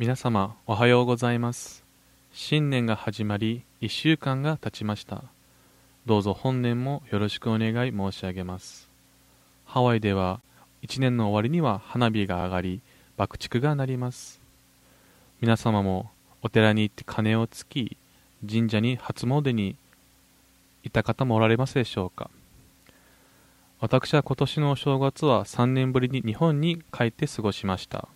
皆様おはようございます。新年が始まり1週間が経ちました。どうぞ本年もよろしくお願い申し上げます。ハワイでは1年の終わりには花火が上がり爆竹が鳴ります。皆様もお寺に行って鐘をつき神社に初詣に行った方もおられますでしょうか。私は今年のお正月は3年ぶりに日本に帰って過ごしました。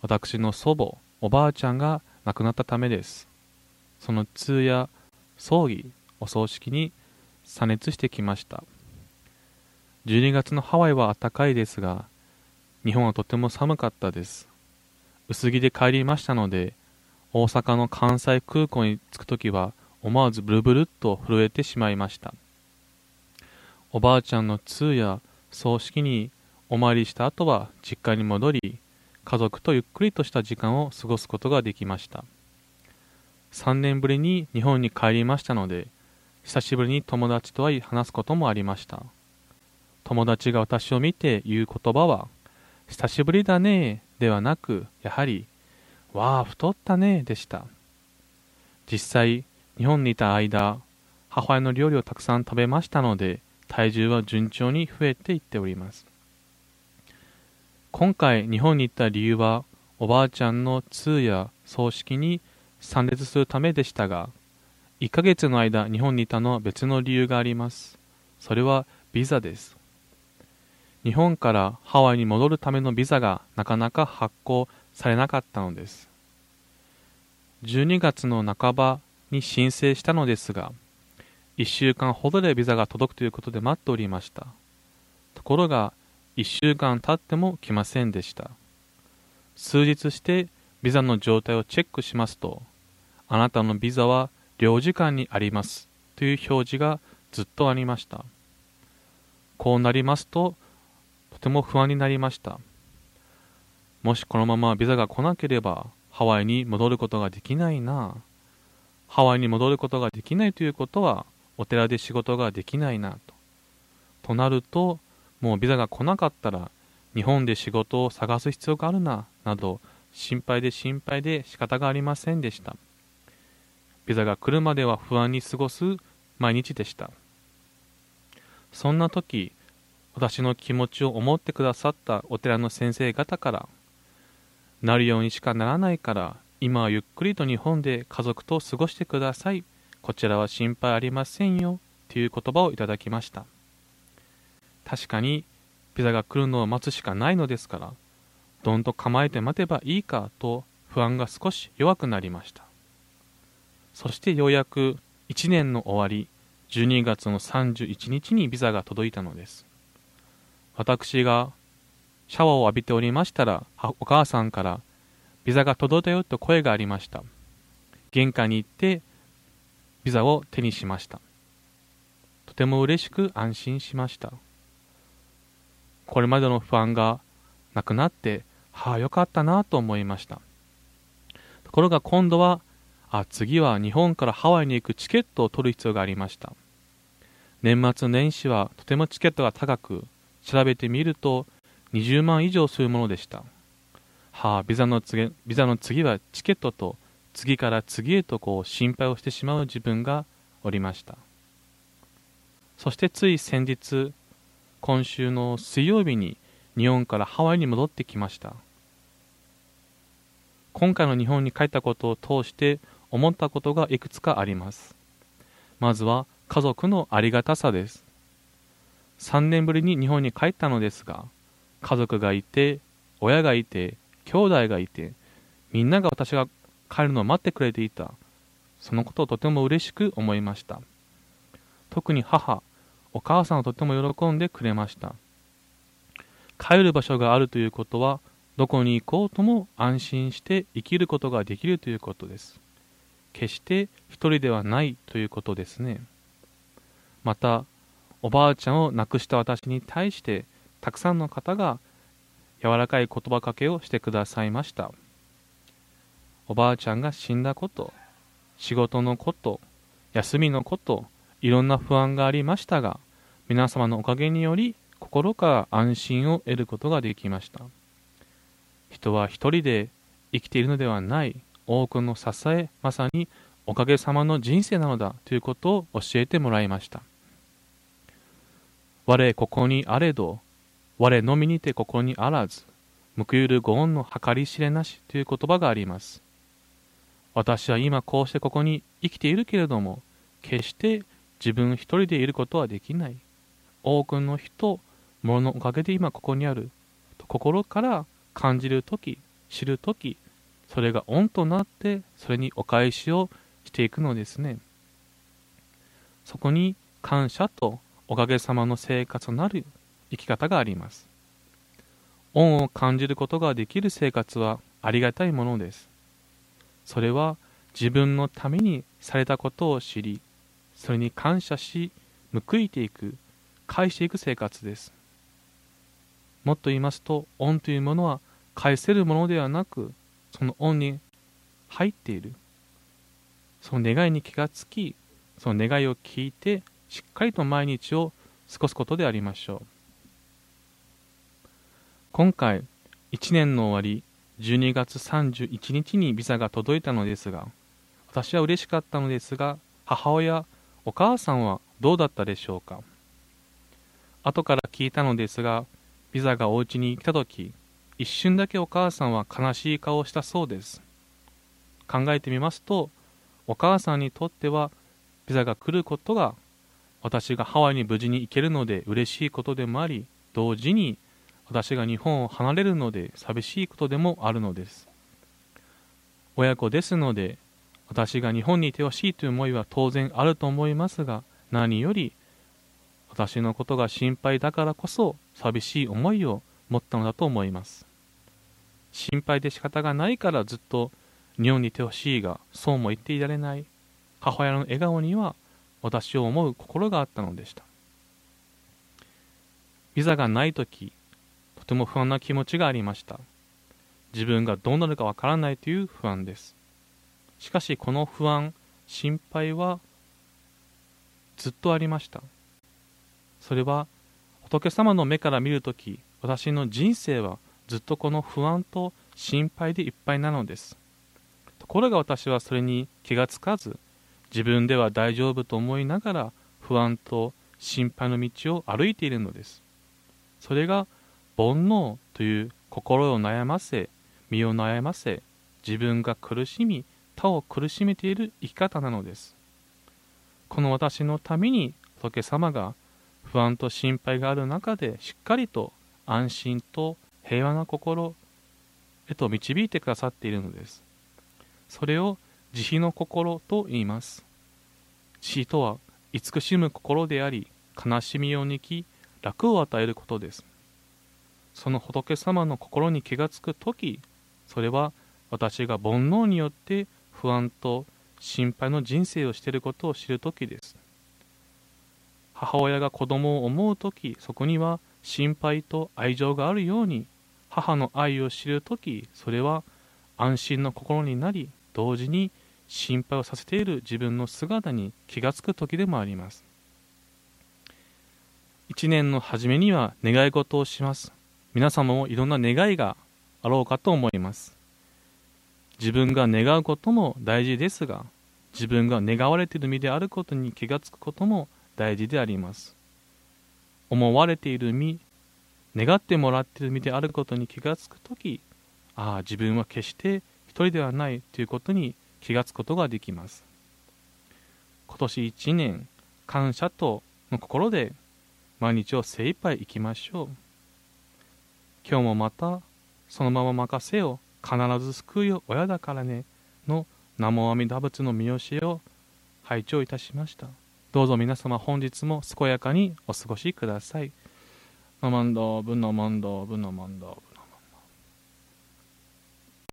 私の祖母おばあちゃんが亡くなったためです。その通夜葬儀お葬式に参列してきました。12月のハワイは暖かいですが日本はとても寒かったです。薄着で帰りましたので大阪の関西空港に着くときは思わずブルブルっと震えてしまいました。おばあちゃんの通夜葬式にお参りした後は実家に戻り家族とゆっくりとした時間を過ごすことができました。3年ぶりに日本に帰りましたので久しぶりに友達とは話すこともありました。友達が私を見て言う言葉は久しぶりだねではなくやはりわあ太ったねでした。実際日本にいた間母親の料理をたくさん食べましたので体重は順調に増えていっております。今回日本に行った理由はおばあちゃんの通夜葬式に参列するためでしたが1ヶ月の間日本にいたのは別の理由があります。それはビザです。日本からハワイに戻るためのビザがなかなか発行されなかったのです。12月の半ばに申請したのですが1週間ほどでビザが届くということで待っておりました。ところが1週間経っても来ませんでした。数日してビザの状態をチェックしますとあなたのビザは領事館にありますという表示がずっとありました。こうなりますととても不安になりました。もしこのままビザが来なければハワイに戻ることができないな。ハワイに戻ることができないということはお寺で仕事ができないなと。となるともうビザが来なかったら日本で仕事を探す必要があるななど心配で心配で仕方がありませんでした。ビザが来るまでは不安に過ごす毎日でした。そんな時私の気持ちを思ってくださったお寺の先生方からなるようにしかならないから今はゆっくりと日本で家族と過ごしてください。こちらは心配ありませんよという言葉をいただきました。確かにピザが来るのを待つしかないのですからどんと構えて待てばいいかと不安が少し弱くなりました。そしてようやく1年の終わり12月の31日にビザが届いたのです。私がシャワーを浴びておりましたらお母さんからビザが届いたよと声がありました。玄関に行ってビザを手にしました。とても嬉しく安心しました。これまでの不安がなくなってはあよかったなと思いました。ところが今度はあ次は日本からハワイに行くチケットを取る必要がありました。年末年始はとてもチケットが高く調べてみると20万以上するものでした。はあビザの次ビザの次はチケットと次から次へとこう心配をしてしまう自分がおりました。そしてつい先日今週の水曜日に日本からハワイに戻ってきました。今回の日本に帰ったことを通して思ったことがいくつかあります。まずは家族のありがたさです。3年ぶりに日本に帰ったのですが家族がいて親がいて兄弟がいてみんなが私が帰るのを待ってくれていた。そのことをとても嬉しく思いました。特に母お母さんはとても喜んでくれました。帰る場所があるということはどこに行こうとも安心して生きることができるということです。決して一人ではないということですね。またおばあちゃんを亡くした私に対してたくさんの方が柔らかい言葉かけをしてくださいました。おばあちゃんが死んだこと仕事のこと休みのこといろんな不安がありましたが皆様のおかげにより心から安心を得ることができました。人は一人で生きているのではない。多くの支えまさにおかげさまの人生なのだということを教えてもらいました。我ここにあれど我のみにてここにあらず報いるご恩の計り知れなしという言葉があります。私は今こうしてここに生きているけれども決して自分一人でいることはできない。多くの人物のおかげで今ここにある。と心から感じるとき知るときそれが恩となってそれにお返しをしていくのですね。そこに感謝とおかげさまの生活となる。生き方があります。恩を感じることができる生活はありがたいものです。それは自分のためにされたことを知りそれに感謝し報いていく返していく生活です。もっと言いますと恩というものは返せるものではなくその恩に入っている。その願いに気がつきその願いを聞いてしっかりと毎日を過ごすことでありましょう。今回1年の終わり12月31日にビザが届いたのですが私は嬉しかったのですが母親お母さんはどうだったでしょうか？後から聞いたのですがビザがお家に来た時一瞬だけお母さんは悲しい顔をしたそうです。考えてみますとお母さんにとってはビザが来ることが私がハワイに無事に行けるので嬉しいことでもあり同時に私が日本を離れるので寂しいことでもあるのです。親子ですので私が日本にいてほしいという思いは当然あると思いますが何より私のことが心配だからこそ寂しい思いを持ったのだと思います。心配で仕方がないからずっと日本にいてほしいがそうも言っていられない。母親の笑顔には私を思う心があったのでした。ビザがない時とても不安な気持ちがありました。自分がどうなるかわからないという不安です。しかしこの不安心配はずっとありました。それは仏様の目から見るとき私の人生はずっとこの不安と心配でいっぱいなのです。ところが私はそれに気がつかず自分では大丈夫と思いながら不安と心配の道を歩いているのです。それが煩悩という心を悩ませ身を悩ませ自分が苦しみ他を苦しめている生き方なのです。この私のために仏様が不安と心配がある中でしっかりと安心と平和な心へと導いてくださっているのです。それを慈悲の心と言います。慈悲とは慈しむ心であり悲しみを抜き楽を与えることです。その仏様の心に気がつく時それは私が煩悩によって不安と心配の人生をしていることを知る時です。母親が子供を思う時そこには心配と愛情があるように母の愛を知る時それは安心の心になり同時に心配をさせている自分の姿に気がつく時でもあります。一年の初めには願い事をします。皆様もいろんな願いがあろうかと思います。自分が願うことも大事ですが自分が願われている身であることに気がつくことも大事であります。思われている身願ってもらっている身であることに気がつくときああ自分は決して一人ではないということに気がつくことができます。今年一年感謝との心で毎日を精一杯生きましょう。今日もまたそのまま任せよう。必ず救うよ親だからねの南無阿弥陀仏の見教えを拝聴いたしましたどうぞ皆様本日も健やかにお過ごしください。ナマンドブナマンドブナマンド